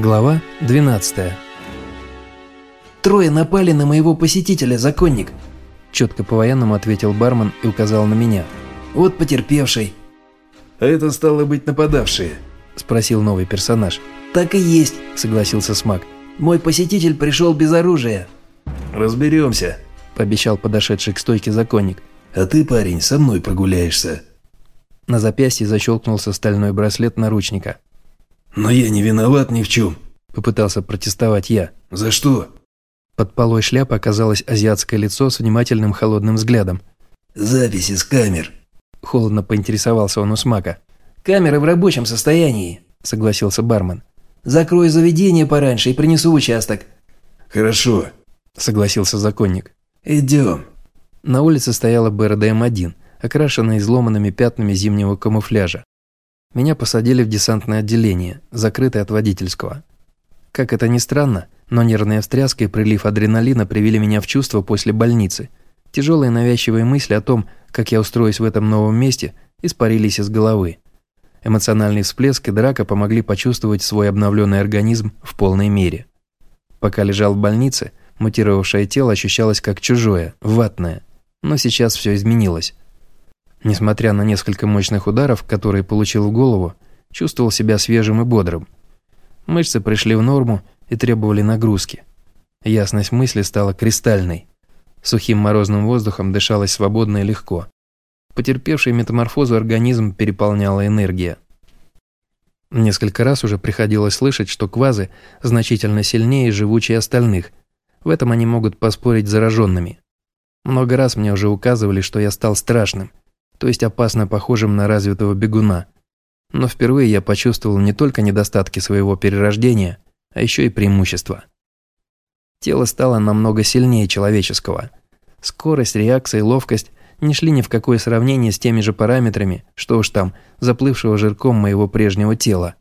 Глава 12 «Трое напали на моего посетителя, законник», Четко по-военному ответил бармен и указал на меня. «Вот потерпевший». «А это стало быть нападавшие?» Спросил новый персонаж. «Так и есть», согласился Смак. «Мой посетитель пришел без оружия». «Разберемся», пообещал подошедший к стойке законник. «А ты, парень, со мной прогуляешься». На запястье защелкнулся стальной браслет наручника. «Но я не виноват ни в чем», – попытался протестовать я. «За что?» Под полой шляпы оказалось азиатское лицо с внимательным холодным взглядом. «Записи с камер», – холодно поинтересовался он у Смака. «Камеры в рабочем состоянии», – согласился бармен. «Закрою заведение пораньше и принесу участок». «Хорошо», – согласился законник. «Идем». На улице стояла БРДМ-1, окрашенная изломанными пятнами зимнего камуфляжа. Меня посадили в десантное отделение, закрытое от водительского. Как это ни странно, но нервная встряска и прилив адреналина привели меня в чувство после больницы. Тяжелые навязчивые мысли о том, как я устроюсь в этом новом месте, испарились из головы. Эмоциональный всплеск и драка помогли почувствовать свой обновленный организм в полной мере. Пока лежал в больнице, мутировавшее тело ощущалось как чужое, ватное. Но сейчас все изменилось. Несмотря на несколько мощных ударов, которые получил в голову, чувствовал себя свежим и бодрым. Мышцы пришли в норму и требовали нагрузки. Ясность мысли стала кристальной. Сухим морозным воздухом дышалось свободно и легко. Потерпевший метаморфозу организм переполняла энергия. Несколько раз уже приходилось слышать, что квазы значительно сильнее и живучее остальных. В этом они могут поспорить с зараженными. Много раз мне уже указывали, что я стал страшным, то есть опасно похожим на развитого бегуна. Но впервые я почувствовал не только недостатки своего перерождения, а еще и преимущества. Тело стало намного сильнее человеческого. Скорость, реакция и ловкость не шли ни в какое сравнение с теми же параметрами, что уж там, заплывшего жирком моего прежнего тела.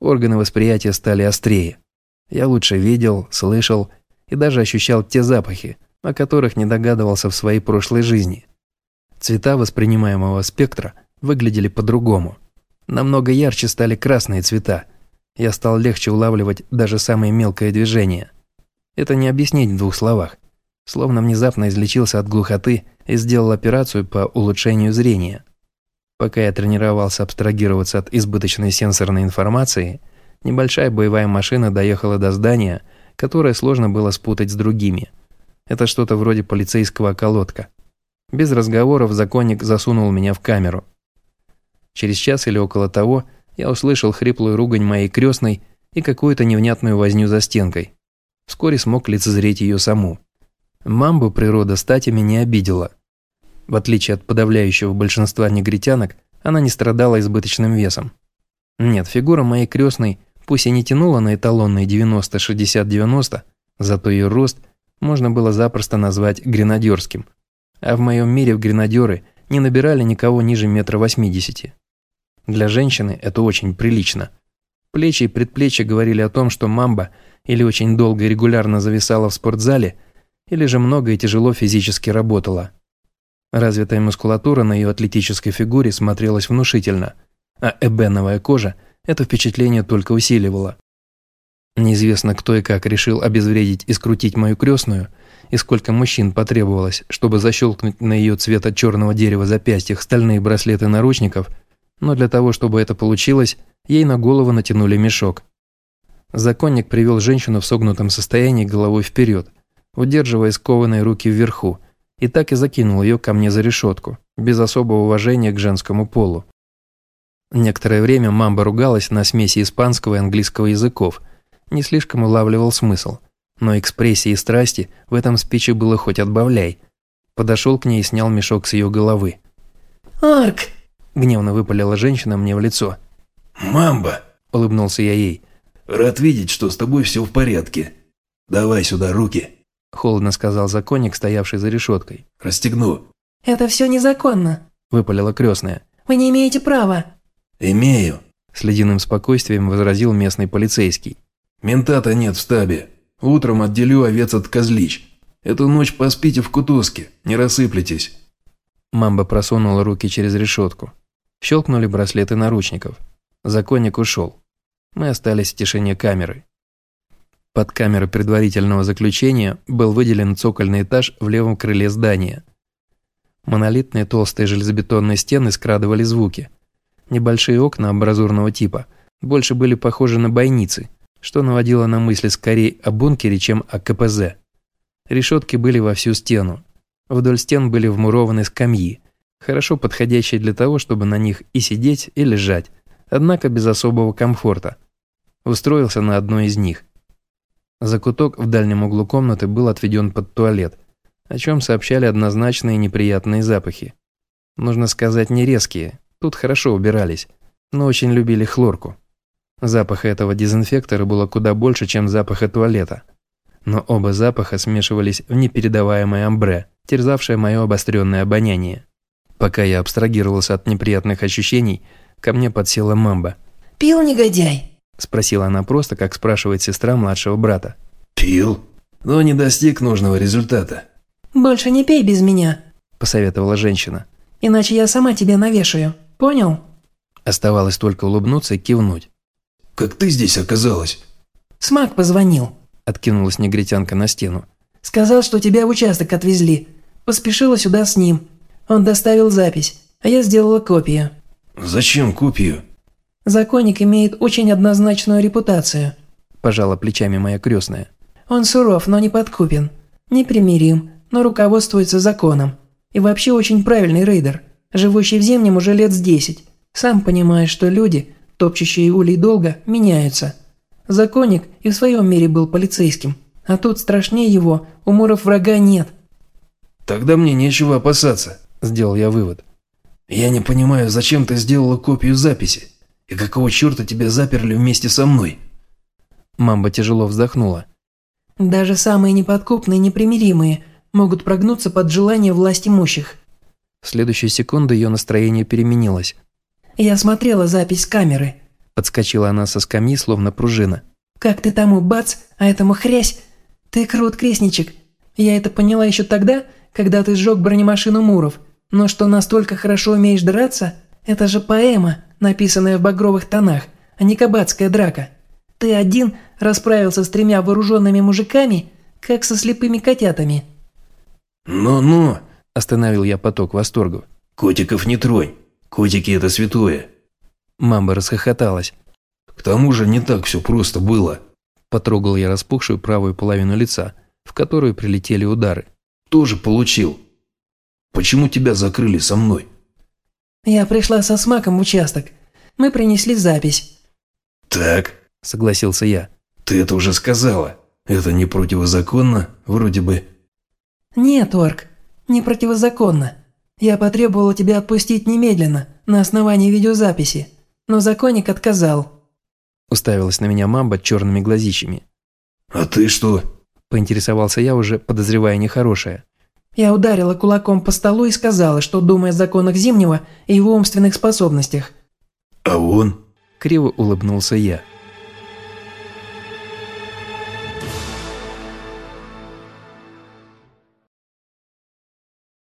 Органы восприятия стали острее. Я лучше видел, слышал и даже ощущал те запахи, о которых не догадывался в своей прошлой жизни. Цвета воспринимаемого спектра выглядели по-другому. Намного ярче стали красные цвета, я стал легче улавливать даже самые мелкие движения. Это не объяснить в двух словах. Словно внезапно излечился от глухоты и сделал операцию по улучшению зрения. Пока я тренировался абстрагироваться от избыточной сенсорной информации, небольшая боевая машина доехала до здания, которое сложно было спутать с другими. Это что-то вроде полицейского околотка. Без разговоров законник засунул меня в камеру. Через час или около того я услышал хриплую ругань моей крестной и какую-то невнятную возню за стенкой. Вскоре смог лицезреть ее саму. Мамбу природа статями не обидела. В отличие от подавляющего большинства негритянок, она не страдала избыточным весом. Нет, фигура моей крестной пусть и не тянула на эталонные 90-60-90, зато ее рост можно было запросто назвать гренадерским. А в моем мире в гренадеры не набирали никого ниже метра восьмидесяти. Для женщины это очень прилично. Плечи и предплечья говорили о том, что мамба или очень долго и регулярно зависала в спортзале, или же много и тяжело физически работала. Развитая мускулатура на ее атлетической фигуре смотрелась внушительно, а эбеновая кожа это впечатление только усиливала. Неизвестно, кто и как решил обезвредить и скрутить мою крестную, и сколько мужчин потребовалось, чтобы защелкнуть на ее цвета черного дерева запястьях стальные браслеты наручников – но для того, чтобы это получилось, ей на голову натянули мешок. Законник привел женщину в согнутом состоянии головой вперед, удерживая скованные руки вверху, и так и закинул ее ко мне за решетку, без особого уважения к женскому полу. Некоторое время мамба ругалась на смеси испанского и английского языков, не слишком улавливал смысл, но экспрессии и страсти в этом спиче было хоть отбавляй. Подошел к ней и снял мешок с ее головы. «Арк!» Гневно выпалила женщина мне в лицо. «Мамба!» – улыбнулся я ей. «Рад видеть, что с тобой все в порядке. Давай сюда руки!» – холодно сказал законник, стоявший за решеткой. «Расстегну». «Это все незаконно», – выпалила крестная. «Вы не имеете права». «Имею», – с ледяным спокойствием возразил местный полицейский. «Мента-то нет в стабе. Утром отделю овец от козлищ. Эту ночь поспите в кутузке, не рассыплетесь». Мамба просунула руки через решетку. Щелкнули браслеты наручников. Законник ушел. Мы остались в тишине камеры. Под камерой предварительного заключения был выделен цокольный этаж в левом крыле здания. Монолитные толстые железобетонные стены скрадывали звуки. Небольшие окна абразурного типа больше были похожи на бойницы, что наводило на мысли скорее о бункере, чем о КПЗ. Решетки были во всю стену. Вдоль стен были вмурованы скамьи, хорошо подходящие для того, чтобы на них и сидеть, и лежать, однако без особого комфорта. Устроился на одной из них. Закуток в дальнем углу комнаты был отведен под туалет, о чем сообщали однозначные неприятные запахи. Нужно сказать, не резкие, тут хорошо убирались, но очень любили хлорку. Запаха этого дезинфектора было куда больше, чем запаха туалета. Но оба запаха смешивались в непередаваемое амбре, терзавшее мое обостренное обоняние. Пока я абстрагировался от неприятных ощущений, ко мне подсела мамба. «Пил, негодяй?» – спросила она просто, как спрашивает сестра младшего брата. «Пил, но не достиг нужного результата». «Больше не пей без меня», – посоветовала женщина. «Иначе я сама тебе навешаю. Понял?» Оставалось только улыбнуться и кивнуть. «Как ты здесь оказалась?» «Смак позвонил», – откинулась негритянка на стену. «Сказал, что тебя в участок отвезли. Поспешила сюда с ним. Он доставил запись, а я сделала копию». «Зачем копию?» «Законник имеет очень однозначную репутацию», – пожала плечами моя крестная. «Он суров, но не подкупен. Непримирим, но руководствуется законом. И вообще очень правильный рейдер, живущий в Зимнем уже лет с десять. Сам понимаешь, что люди, топчущие улей долго, меняются. Законник и в своем мире был полицейским, а тут страшнее его, у Муров врага нет». «Тогда мне нечего опасаться», – сделал я вывод. «Я не понимаю, зачем ты сделала копию записи? И какого черта тебя заперли вместе со мной?» Мамба тяжело вздохнула. «Даже самые неподкупные непримиримые могут прогнуться под желание власть имущих». В следующую секунду ее настроение переменилось. «Я смотрела запись камеры». Подскочила она со скамьи, словно пружина. «Как ты тому бац, а этому хрясь? Ты крут, крестничек. Я это поняла еще тогда, когда ты сжег бронемашину Муров. Но что настолько хорошо умеешь драться, это же поэма, написанная в багровых тонах, а не кабацкая драка. Ты один расправился с тремя вооруженными мужиками, как со слепыми котятами». «Ну-ну», – остановил я поток восторгов. «Котиков не тронь. Котики – это святое». Мамба расхохоталась. «К тому же не так все просто было». Потрогал я распухшую правую половину лица, в которую прилетели удары. «Тоже получил. Почему тебя закрыли со мной?» «Я пришла со смаком в участок. Мы принесли запись». «Так», – согласился я. «Ты это уже сказала. Это не противозаконно, вроде бы». «Нет, Орк, не противозаконно. Я потребовала тебя отпустить немедленно, на основании видеозаписи, но законник отказал». Уставилась на меня мамба черными глазищами. «А ты что?» – поинтересовался я уже, подозревая нехорошее. Я ударила кулаком по столу и сказала, что думаю о законах Зимнего и его умственных способностях. «А он?» – криво улыбнулся я.